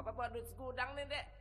Bapak buat duit segudang nih, Dek.